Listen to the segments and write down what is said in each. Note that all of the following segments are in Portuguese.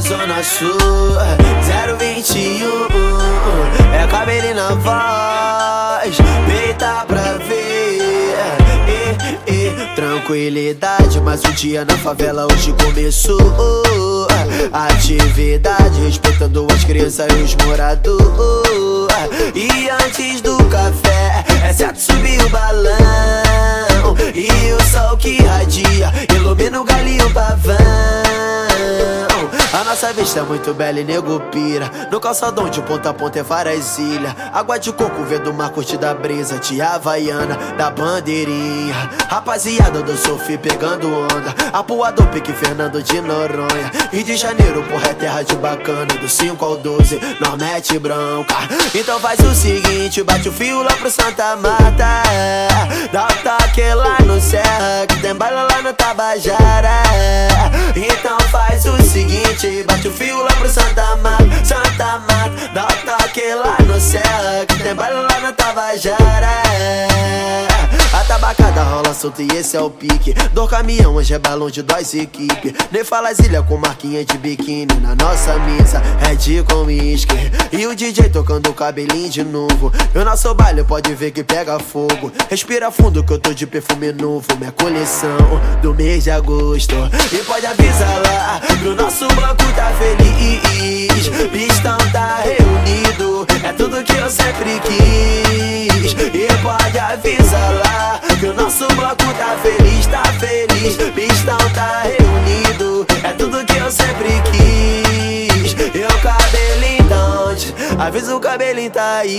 Zona Sul 021 É cabelo na voz Peita pra ver. E, e, Tranquilidade, mas um dia na favela hoje começou. Atividade, respeitando as crianças e os moradores. E antes do café, é certo subir o balão. E o sol que radia, ilumina o galinho pavão nossa vista é muito bela e nego pira. No calçadão de ponta a ponta é várias ilhas. Água de coco, vendo mar, curtida brisa Tia Havaiana, da bandeirinha. Rapaziada do surf pegando onda. Apuador, pique Fernando de Noronha. E de janeiro, porra, é terra de bacana. Do 5 ao 12, nós mete bronca. Então faz o seguinte, bate o fio lá pro Santa Mata. Dá o toque lá no Serra Que tem baila lá no Tabajara. o Bate o fio lá pro Santa Mata, Santa Mata Dá o toque lá no céu Que tem baile lá na Tabajara. A tabacada rola solta e esse é o pique. Do caminhão, hoje é balão de dois equipe. Nem fala ilha com marquinha de biquíni Na nossa mesa é de com E o DJ tocando o cabelinho de novo. O nosso baile pode ver que pega fogo. Respira fundo que eu tô de perfume novo. Minha coleção do mês de agosto. E pode avisar lá pro nosso banco tá feliz. Pistão tá reunido É tudo que eu sempre quis. E pode avisar lá Que o nosso bloco tá feliz, tá feliz. Pistão tá reunido Avisa o cabelinho tá aí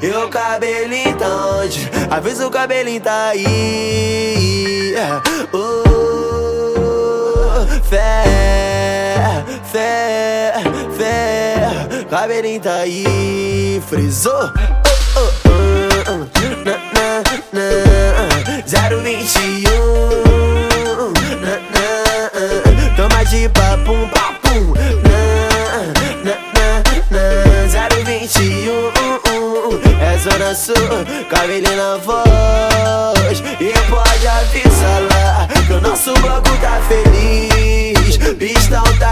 E o cabelinho tá onde? Avisa o cabelinho tá aí oh, Fé, fé, fé Cabelinho tá aí Frisou? Oh, oh, oh, oh. Cabelinho na voz. E pode avisar lá Que o nosso bloco tá feliz. Pistão tá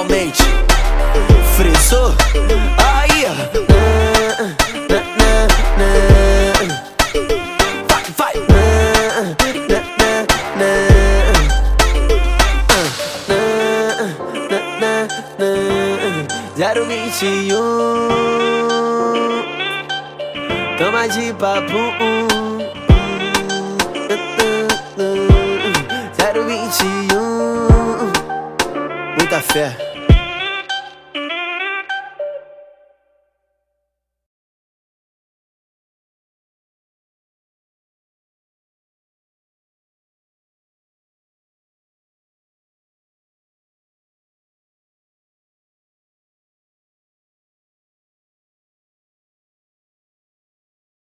normalmente Frisou? Aí. Vai, vai na, na, na. 021 Toma de papo